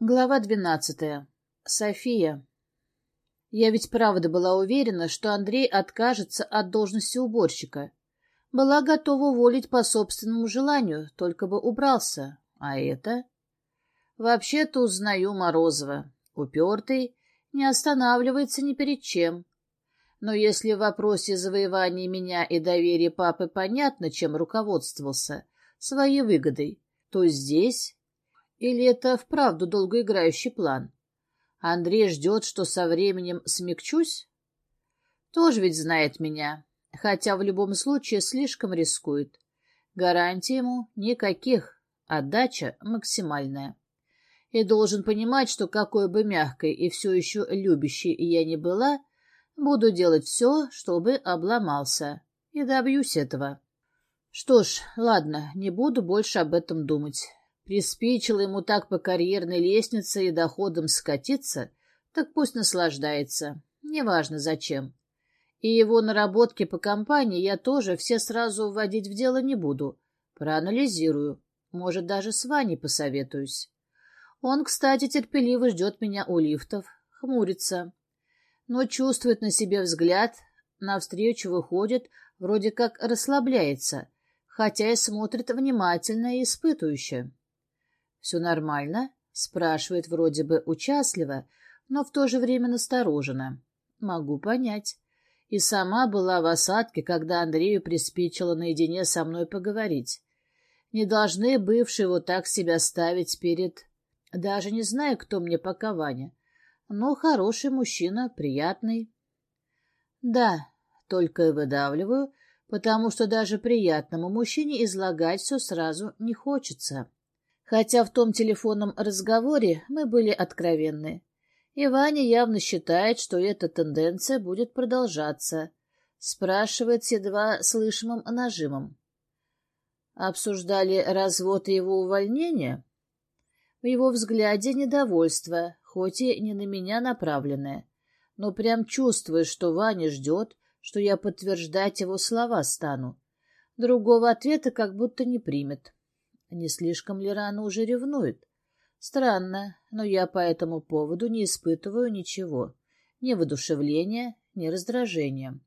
Глава двенадцатая. София. Я ведь правда была уверена, что Андрей откажется от должности уборщика. Была готова уволить по собственному желанию, только бы убрался. А это? Вообще-то узнаю Морозова. Упертый, не останавливается ни перед чем. Но если в вопросе завоевания меня и доверия папы понятно, чем руководствовался, своей выгодой, то здесь или это вправду долгоиграющий план? Андрей ждет, что со временем смягчусь? Тоже ведь знает меня, хотя в любом случае слишком рискует. Гарантий ему никаких, отдача максимальная. И должен понимать, что какой бы мягкой и все еще любящей я ни была, буду делать все, чтобы обломался, и добьюсь этого. Что ж, ладно, не буду больше об этом думать. Приспичило ему так по карьерной лестнице и доходам скатиться, так пусть наслаждается, неважно зачем. И его наработки по компании я тоже все сразу вводить в дело не буду. Проанализирую, может, даже с Ваней посоветуюсь. Он, кстати, терпеливо ждет меня у лифтов, хмурится, но чувствует на себе взгляд, навстречу выходит, вроде как расслабляется, хотя и смотрит внимательно и испытующе. «Все нормально?» — спрашивает вроде бы участливо, но в то же время настороженно. «Могу понять». И сама была в осадке, когда Андрею приспичило наедине со мной поговорить. Не должны бывшие вот так себя ставить перед... Даже не знаю, кто мне пока Ваня. Но хороший мужчина, приятный. Да, только и выдавливаю, потому что даже приятному мужчине излагать все сразу не хочется. Хотя в том телефонном разговоре мы были откровенны. И Ваня явно считает, что эта тенденция будет продолжаться. Спрашивает с едва слышимым нажимом. Обсуждали развод и его увольнение? В его взгляде недовольство, хоть и не на меня направленное. Но прям чувствую, что Ваня ждет, что я подтверждать его слова стану. Другого ответа как будто не примет. Не слишком ли рано уже ревнует? Странно, но я по этому поводу не испытываю ничего. Ни воодушевления, ни раздражения.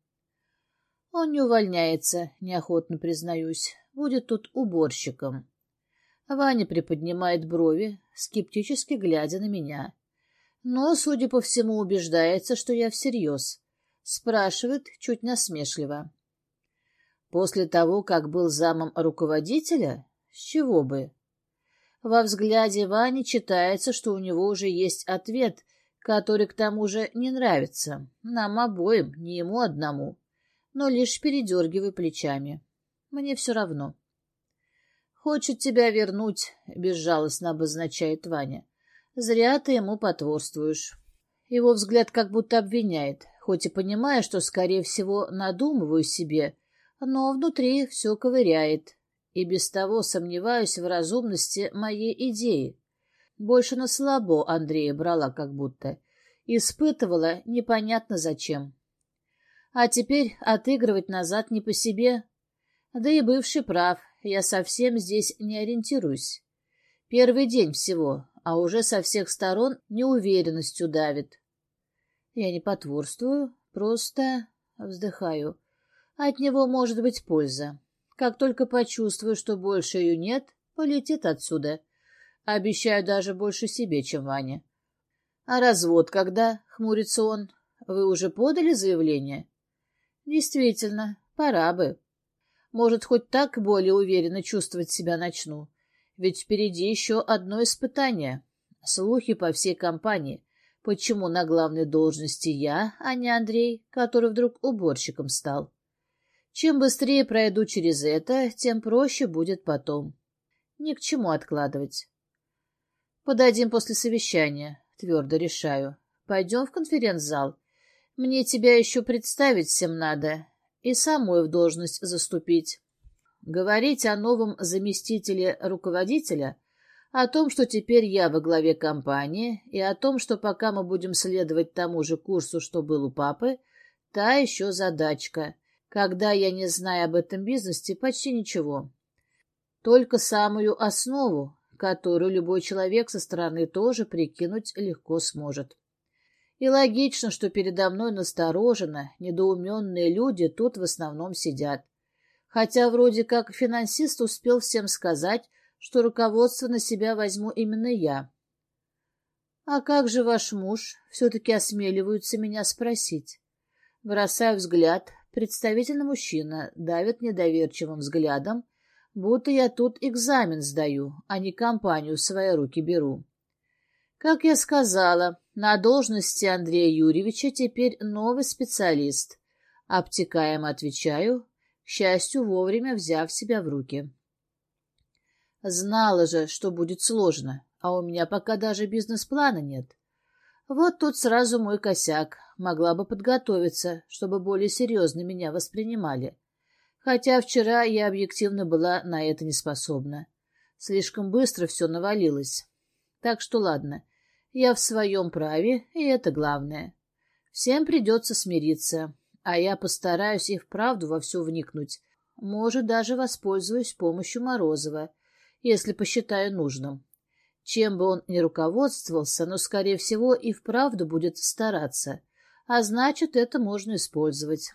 Он не увольняется, неохотно признаюсь. Будет тут уборщиком. Ваня приподнимает брови, скептически глядя на меня. Но, судя по всему, убеждается, что я всерьез. Спрашивает чуть насмешливо. После того, как был замом руководителя, с чего бы? Во взгляде Вани читается, что у него уже есть ответ, который к тому же не нравится. Нам обоим, не ему одному. Но лишь передергивай плечами. Мне все равно. «Хочет тебя вернуть», — безжалостно обозначает Ваня. «Зря ты ему потворствуешь». Его взгляд как будто обвиняет, хоть и понимая, что, скорее всего, надумываю себе, но внутри все ковыряет, и без того сомневаюсь в разумности моей идеи. Больше на слабо Андрея брала как будто. Испытывала непонятно зачем. А теперь отыгрывать назад не по себе. Да и бывший прав, я совсем здесь не ориентируюсь. Первый день всего, а уже со всех сторон неуверенностью давит. Я не потворствую, просто вздыхаю. От него может быть польза. Как только почувствую, что больше ее нет, полетит отсюда. Обещаю даже больше себе, чем Ваня. — А развод когда? — хмурится он. — Вы уже подали заявление? — Действительно, пора бы. Может, хоть так более уверенно чувствовать себя начну. Ведь впереди еще одно испытание. Слухи по всей компании. Почему на главной должности я, а не Андрей, который вдруг уборщиком стал? Чем быстрее пройду через это, тем проще будет потом. Ни к чему откладывать. Подадим после совещания, твердо решаю. Пойдем в конференц-зал. Мне тебя еще представить всем надо и самой в должность заступить. Говорить о новом заместителе руководителя, о том, что теперь я во главе компании, и о том, что пока мы будем следовать тому же курсу, что был у папы, та еще задачка — когда я не знаю об этом бизнесе почти ничего. Только самую основу, которую любой человек со стороны тоже прикинуть легко сможет. И логично, что передо мной настороженно, недоуменные люди тут в основном сидят. Хотя вроде как финансист успел всем сказать, что руководство на себя возьму именно я. «А как же ваш муж?» — все-таки осмеливаются меня спросить. Бросаю взгляд, представительный мужчина давит недоверчивым взглядом, будто я тут экзамен сдаю, а не компанию в свои руки беру. Как я сказала, на должности Андрея Юрьевича теперь новый специалист. Обтекаемо отвечаю, к счастью, вовремя взяв себя в руки. Знала же, что будет сложно, а у меня пока даже бизнес-плана нет. Вот тут сразу мой косяк. Могла бы подготовиться, чтобы более серьезно меня воспринимали. Хотя вчера я объективно была на это не способна. Слишком быстро все навалилось. Так что ладно, я в своем праве, и это главное. Всем придется смириться, а я постараюсь и вправду во все вникнуть. Может, даже воспользуюсь помощью Морозова, если посчитаю нужным. Чем бы он ни руководствовался, но, скорее всего, и вправду будет стараться, а значит, это можно использовать.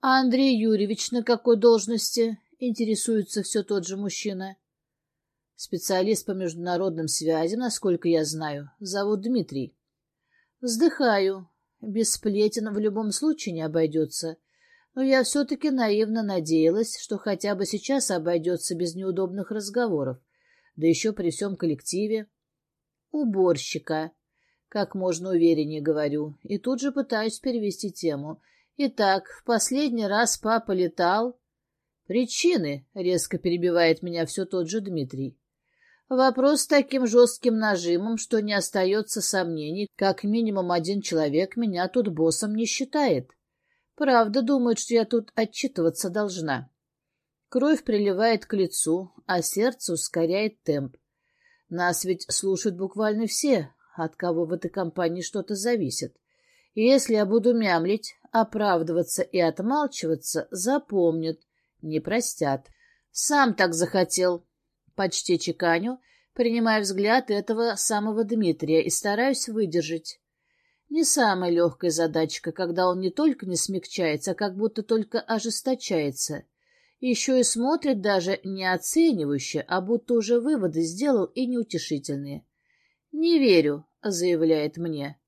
«А Андрей Юрьевич на какой должности?» — интересуется все тот же мужчина. Специалист по международным связям, насколько я знаю, зовут Дмитрий. Вздыхаю. Без сплетен в любом случае не обойдется. Но я все-таки наивно надеялась, что хотя бы сейчас обойдется без неудобных разговоров, да еще при всем коллективе. Уборщика. Как можно увереннее говорю, и тут же пытаюсь перевести тему. Итак, в последний раз папа летал... Причины, резко перебивает меня все тот же Дмитрий. Вопрос с таким жестким нажимом, что не остается сомнений, как минимум один человек меня тут боссом не считает. Правда думает, что я тут отчитываться должна. Кровь приливает к лицу, а сердце ускоряет темп. Нас ведь слушают буквально все, от кого в этой компании что-то зависит. И если я буду мямлить, оправдываться и отмалчиваться, запомнят, не простят. Сам так захотел, Почти чеканю, принимая взгляд этого самого Дмитрия и стараюсь выдержать. Не самая легкая задачка, когда он не только не смягчается, а как будто только ожесточается. Еще и смотрит даже не оценивающе, а будто уже выводы сделал и неутешительные. «Не верю», — заявляет мне.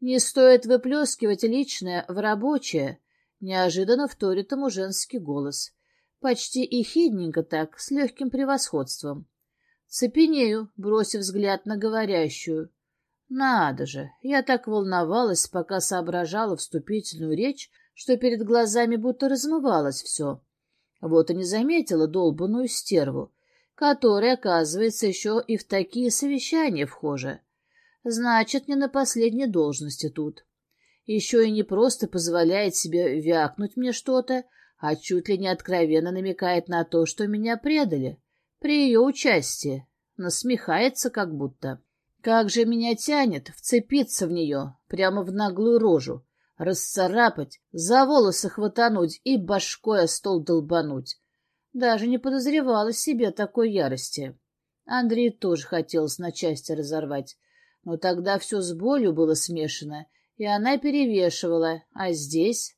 «Не стоит выплескивать личное в рабочее», — неожиданно вторит ему женский голос. Почти и хидненько так, с легким превосходством. Цепенею, бросив взгляд на говорящую. Надо же, я так волновалась, пока соображала вступительную речь, что перед глазами будто размывалось все. Вот и не заметила долбанную стерву, которая, оказывается, еще и в такие совещания вхожа. Значит, не на последней должности тут. Еще и не просто позволяет себе вякнуть мне что-то, а чуть ли не откровенно намекает на то, что меня предали. При ее участии. Насмехается как будто. Как же меня тянет вцепиться в нее, прямо в наглую рожу, расцарапать, за волосы хватануть и башкой о стол долбануть. Даже не подозревала себе такой ярости. Андрей тоже хотелось на части разорвать, но тогда все с болью было смешано, и она перевешивала, а здесь...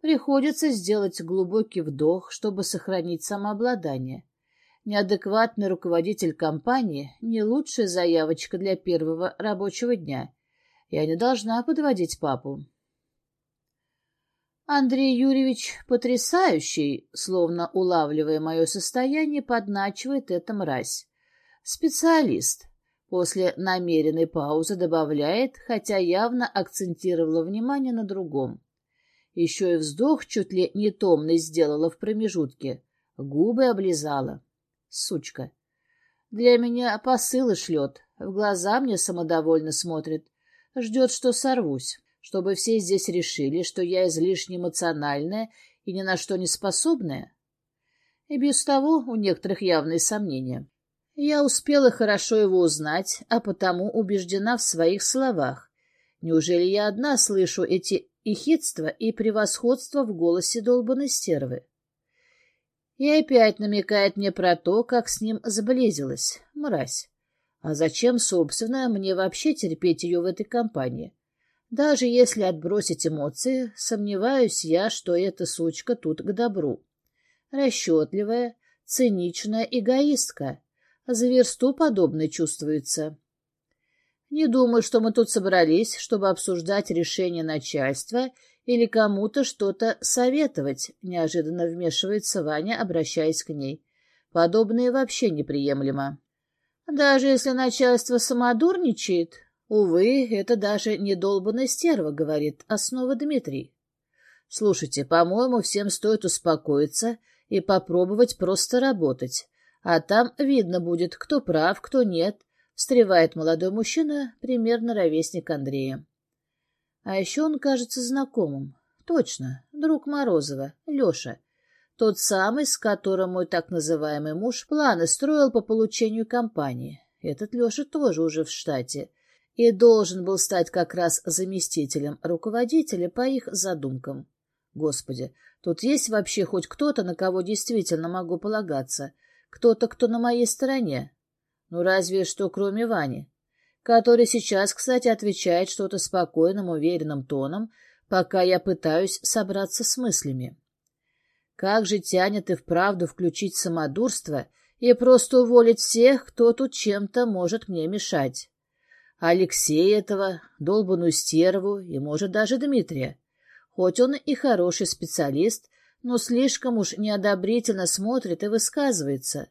Приходится сделать глубокий вдох, чтобы сохранить самообладание. Неадекватный руководитель компании — не лучшая заявочка для первого рабочего дня. Я не должна подводить папу. Андрей Юрьевич потрясающий, словно улавливая мое состояние, подначивает это мразь. Специалист. После намеренной паузы добавляет, хотя явно акцентировала внимание на другом. Еще и вздох чуть ли не томный сделала в промежутке. Губы облизала. Сучка. Для меня посылы шлет. В глаза мне самодовольно смотрит. Ждет, что сорвусь. Чтобы все здесь решили, что я излишне эмоциональная и ни на что не способная. И без того у некоторых явные сомнения. Я успела хорошо его узнать, а потому убеждена в своих словах. Неужели я одна слышу эти и хитство, и превосходство в голосе долбанной стервы. И опять намекает мне про то, как с ним сблизилась. Мразь. А зачем, собственно, мне вообще терпеть ее в этой компании? Даже если отбросить эмоции, сомневаюсь я, что эта сучка тут к добру. Расчетливая, циничная эгоистка. За версту подобное чувствуется. Не думаю, что мы тут собрались, чтобы обсуждать решение начальства или кому-то что-то советовать, неожиданно вмешивается Ваня, обращаясь к ней. Подобное вообще неприемлемо. Даже если начальство самодурничает, увы, это даже не долбанная стерва, говорит основа Дмитрий. Слушайте, по-моему, всем стоит успокоиться и попробовать просто работать. А там видно будет, кто прав, кто нет, встревает молодой мужчина, примерно ровесник Андрея. А еще он кажется знакомым. Точно, друг Морозова, Леша. Тот самый, с которым мой так называемый муж планы строил по получению компании. Этот Леша тоже уже в штате и должен был стать как раз заместителем руководителя по их задумкам. Господи, тут есть вообще хоть кто-то, на кого действительно могу полагаться? Кто-то, кто на моей стороне? Ну, разве что кроме Вани который сейчас, кстати, отвечает что-то спокойным, уверенным тоном, пока я пытаюсь собраться с мыслями. Как же тянет и вправду включить самодурство и просто уволить всех, кто тут чем-то может мне мешать. Алексея этого, долбаную стерву и, может, даже Дмитрия. Хоть он и хороший специалист, но слишком уж неодобрительно смотрит и высказывается.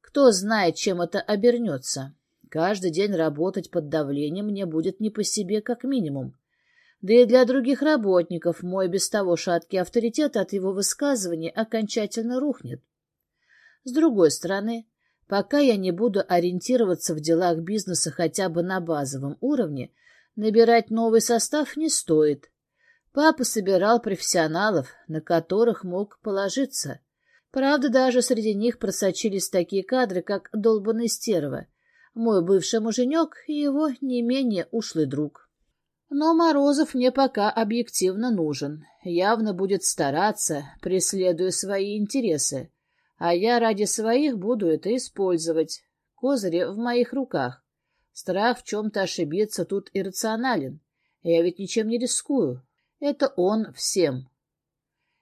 Кто знает, чем это обернется. Каждый день работать под давлением мне будет не по себе как минимум. Да и для других работников мой без того шаткий авторитет от его высказываний окончательно рухнет. С другой стороны, пока я не буду ориентироваться в делах бизнеса хотя бы на базовом уровне, набирать новый состав не стоит. Папа собирал профессионалов, на которых мог положиться. Правда, даже среди них просочились такие кадры, как долбанный стерва, мой бывший муженек и его не менее ушлый друг. Но Морозов мне пока объективно нужен, явно будет стараться, преследуя свои интересы, а я ради своих буду это использовать. Козыри в моих руках. Страх в чем-то ошибиться тут иррационален. Я ведь ничем не рискую. Это он всем.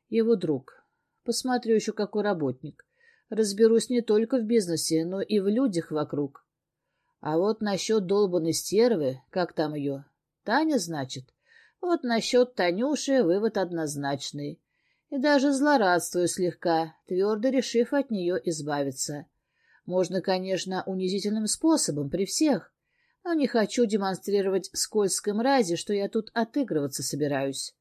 Его друг. Посмотрю еще, какой работник. Разберусь не только в бизнесе, но и в людях вокруг. А вот насчет долбанной стервы, как там ее? Таня, значит? Вот насчет Танюши вывод однозначный. И даже злорадствую слегка, твердо решив от нее избавиться. Можно, конечно, унизительным способом при всех, но не хочу демонстрировать скользкой мрази, что я тут отыгрываться собираюсь.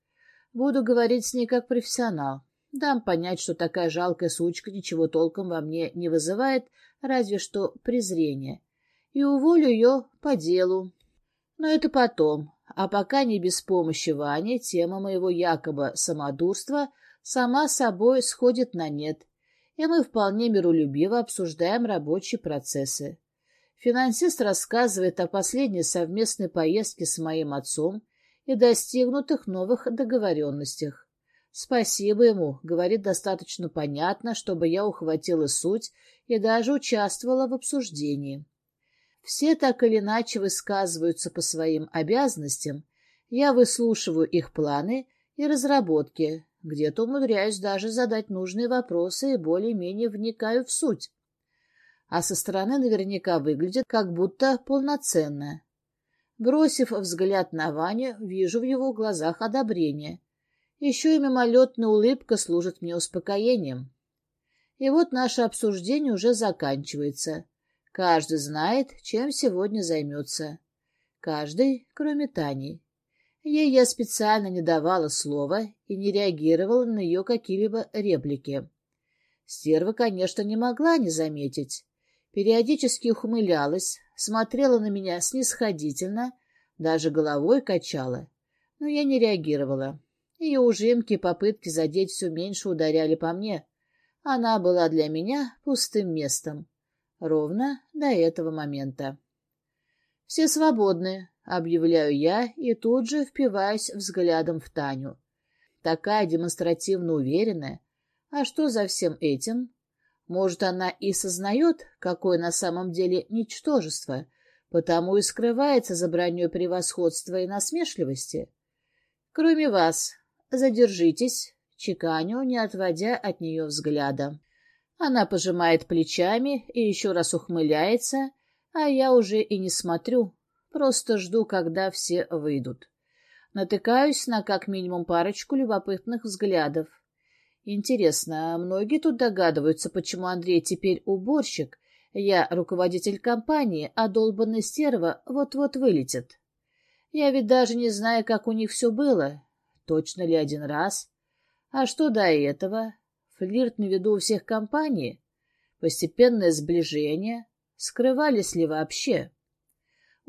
Буду говорить с ней как профессионал. Дам понять, что такая жалкая сучка ничего толком во мне не вызывает, разве что презрение и уволю ее по делу. Но это потом, а пока не без помощи Вани, тема моего якобы самодурства сама собой сходит на нет, и мы вполне миролюбиво обсуждаем рабочие процессы. Финансист рассказывает о последней совместной поездке с моим отцом и достигнутых новых договоренностях. Спасибо ему, говорит достаточно понятно, чтобы я ухватила суть и даже участвовала в обсуждении. Все так или иначе высказываются по своим обязанностям, я выслушиваю их планы и разработки, где-то умудряюсь даже задать нужные вопросы и более-менее вникаю в суть. А со стороны наверняка выглядит как будто полноценно. Бросив взгляд на Ваню, вижу в его глазах одобрение. Еще и мимолетная улыбка служит мне успокоением. И вот наше обсуждение уже заканчивается. Каждый знает, чем сегодня займется. Каждый, кроме Тани. Ей я специально не давала слова и не реагировала на ее какие-либо реплики. Стерва, конечно, не могла не заметить. Периодически ухмылялась, смотрела на меня снисходительно, даже головой качала. Но я не реагировала. Ее ужимки и попытки задеть все меньше ударяли по мне. Она была для меня пустым местом. Ровно до этого момента. «Все свободны», — объявляю я и тут же впиваюсь взглядом в Таню. Такая демонстративно уверенная. А что за всем этим? Может, она и сознает, какое на самом деле ничтожество, потому и скрывается за броней превосходства и насмешливости. Кроме вас, задержитесь, чеканю, не отводя от нее взгляда. Она пожимает плечами и еще раз ухмыляется, а я уже и не смотрю, просто жду, когда все выйдут. Натыкаюсь на как минимум парочку любопытных взглядов. Интересно, а многие тут догадываются, почему Андрей теперь уборщик, я руководитель компании, а долбанная стерва вот-вот вылетит. Я ведь даже не знаю, как у них все было. Точно ли один раз? А что до этого? Флирт на виду у всех компаний? Постепенное сближение? Скрывались ли вообще?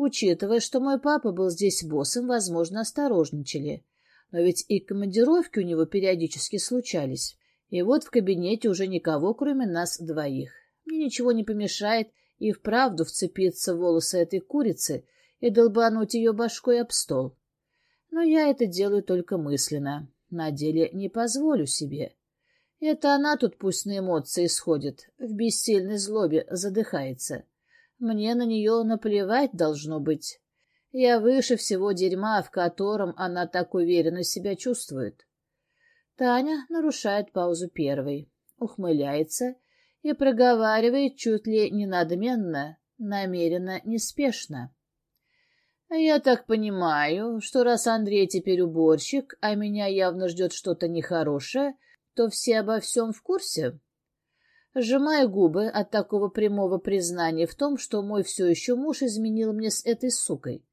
Учитывая, что мой папа был здесь боссом, возможно, осторожничали. Но ведь и командировки у него периодически случались. И вот в кабинете уже никого, кроме нас двоих. Мне ничего не помешает и вправду вцепиться в волосы этой курицы и долбануть ее башкой об стол. Но я это делаю только мысленно. На деле не позволю себе. Это она тут пусть на эмоции сходит, в бессильной злобе задыхается. Мне на нее наплевать должно быть. Я выше всего дерьма, в котором она так уверенно себя чувствует. Таня нарушает паузу первой, ухмыляется и проговаривает чуть ли не надменно, намеренно, неспешно. «Я так понимаю, что раз Андрей теперь уборщик, а меня явно ждет что-то нехорошее, то все обо всем в курсе?» Сжимая губы от такого прямого признания в том, что мой все еще муж изменил мне с этой сукой.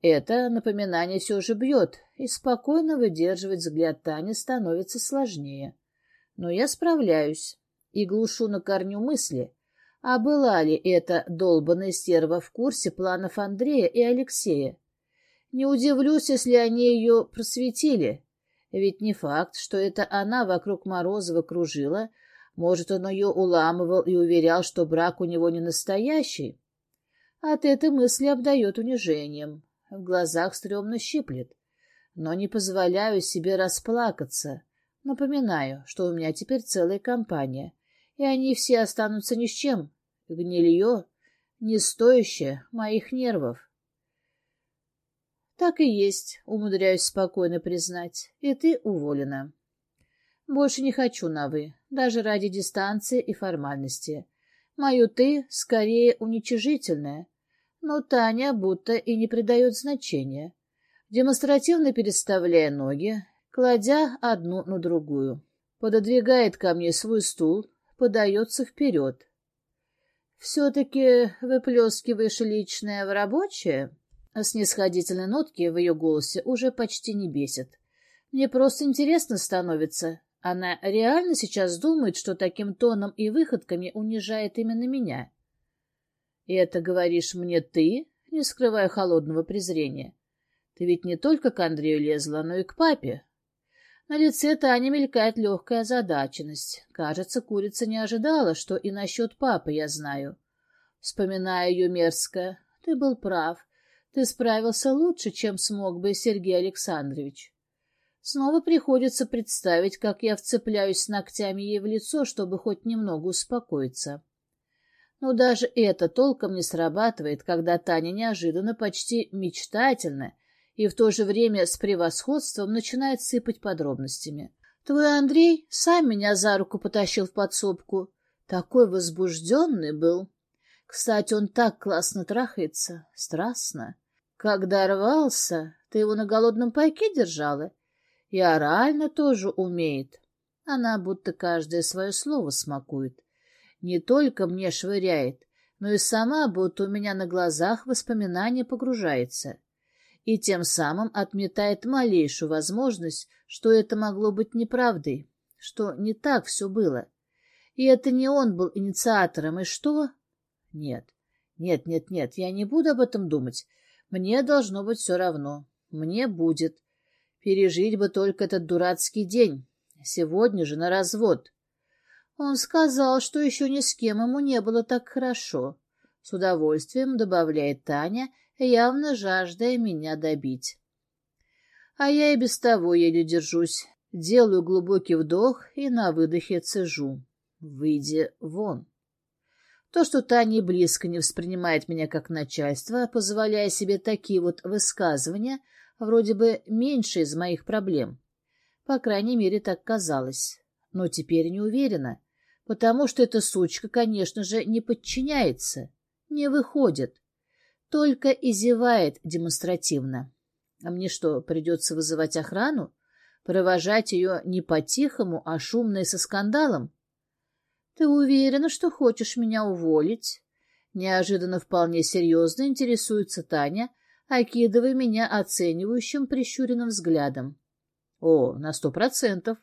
Это напоминание все же бьет, и спокойно выдерживать взгляд Тани становится сложнее. Но я справляюсь и глушу на корню мысли, а была ли эта долбаная стерва в курсе планов Андрея и Алексея? Не удивлюсь, если они ее просветили. Ведь не факт, что это она вокруг Морозова кружила. Может, он ее уламывал и уверял, что брак у него не настоящий. От этой мысли обдает унижением. В глазах стрёмно щиплет. Но не позволяю себе расплакаться. Напоминаю, что у меня теперь целая компания, и они все останутся ни с чем, Гнилье, не стоящее моих нервов. Так и есть, умудряюсь спокойно признать, и ты уволена. Больше не хочу на «вы», даже ради дистанции и формальности. Мою «ты» скорее уничижительное, но Таня будто и не придает значения, демонстративно переставляя ноги, кладя одну на другую. Пододвигает ко мне свой стул, подается вперед. «Все-таки выплескиваешь личное в рабочее?» Снисходительные нотки в ее голосе уже почти не бесят. «Мне просто интересно становится. Она реально сейчас думает, что таким тоном и выходками унижает именно меня?» «И это говоришь мне ты?» не скрывая холодного презрения. «Ты ведь не только к Андрею лезла, но и к папе. На лице Тани мелькает легкая озадаченность. Кажется, курица не ожидала, что и насчет папы я знаю. Вспоминая ее мерзко, ты был прав. Ты справился лучше, чем смог бы Сергей Александрович. Снова приходится представить, как я вцепляюсь ногтями ей в лицо, чтобы хоть немного успокоиться. Но даже это толком не срабатывает, когда Таня неожиданно, почти мечтательно и в то же время с превосходством начинает сыпать подробностями. Твой Андрей сам меня за руку потащил в подсобку. Такой возбужденный был. Кстати, он так классно трахается, страстно. Когда рвался, ты его на голодном пайке держала? И орально тоже умеет. Она будто каждое свое слово смакует. Не только мне швыряет, но и сама будто у меня на глазах воспоминания погружается и тем самым отметает малейшую возможность, что это могло быть неправдой, что не так все было. И это не он был инициатором, и что? Нет, нет, нет, нет, я не буду об этом думать. Мне должно быть все равно. Мне будет. Пережить бы только этот дурацкий день. Сегодня же на развод. Он сказал, что еще ни с кем ему не было так хорошо. С удовольствием добавляет Таня явно жаждая меня добить. А я и без того еле держусь. Делаю глубокий вдох и на выдохе цежу. Выйди вон. То, что Таня близко не воспринимает меня как начальство, позволяя себе такие вот высказывания, вроде бы меньше из моих проблем. По крайней мере, так казалось. Но теперь не уверена, потому что эта сучка, конечно же, не подчиняется, не выходит, только и зевает демонстративно. А мне что, придется вызывать охрану? Провожать ее не по-тихому, а шумно и со скандалом? Ты уверена, что хочешь меня уволить? Неожиданно вполне серьезно интересуется Таня, окидывая меня оценивающим прищуренным взглядом. О, на сто процентов.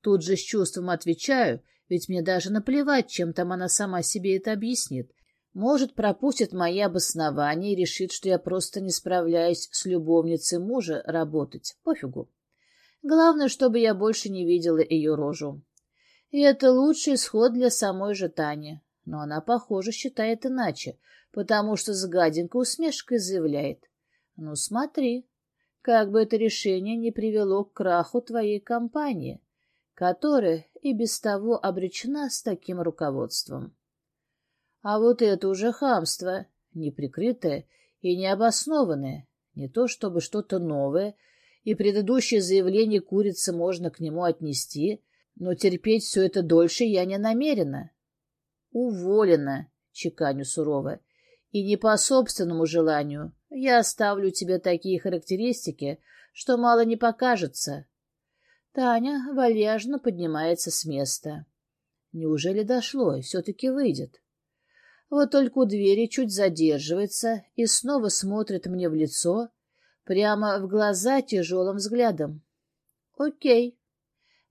Тут же с чувством отвечаю, ведь мне даже наплевать, чем там она сама себе это объяснит. Может, пропустит мои обоснования и решит, что я просто не справляюсь с любовницей мужа работать. Пофигу. Главное, чтобы я больше не видела ее рожу. И это лучший исход для самой же Тани. Но она, похоже, считает иначе, потому что с гаденькой усмешкой заявляет. «Ну, смотри, как бы это решение не привело к краху твоей компании, которая и без того обречена с таким руководством». А вот это уже хамство, неприкрытое и необоснованное, не то чтобы что-то новое, и предыдущее заявление курицы можно к нему отнести — но терпеть все это дольше я не намерена. Уволена, чеканю сурово, и не по собственному желанию. Я оставлю тебе такие характеристики, что мало не покажется. Таня вальяжно поднимается с места. Неужели дошло все-таки выйдет? Вот только у двери чуть задерживается и снова смотрит мне в лицо, прямо в глаза тяжелым взглядом. Окей.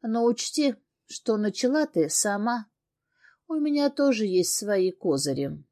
Но учти, что начала ты сама. У меня тоже есть свои козыри.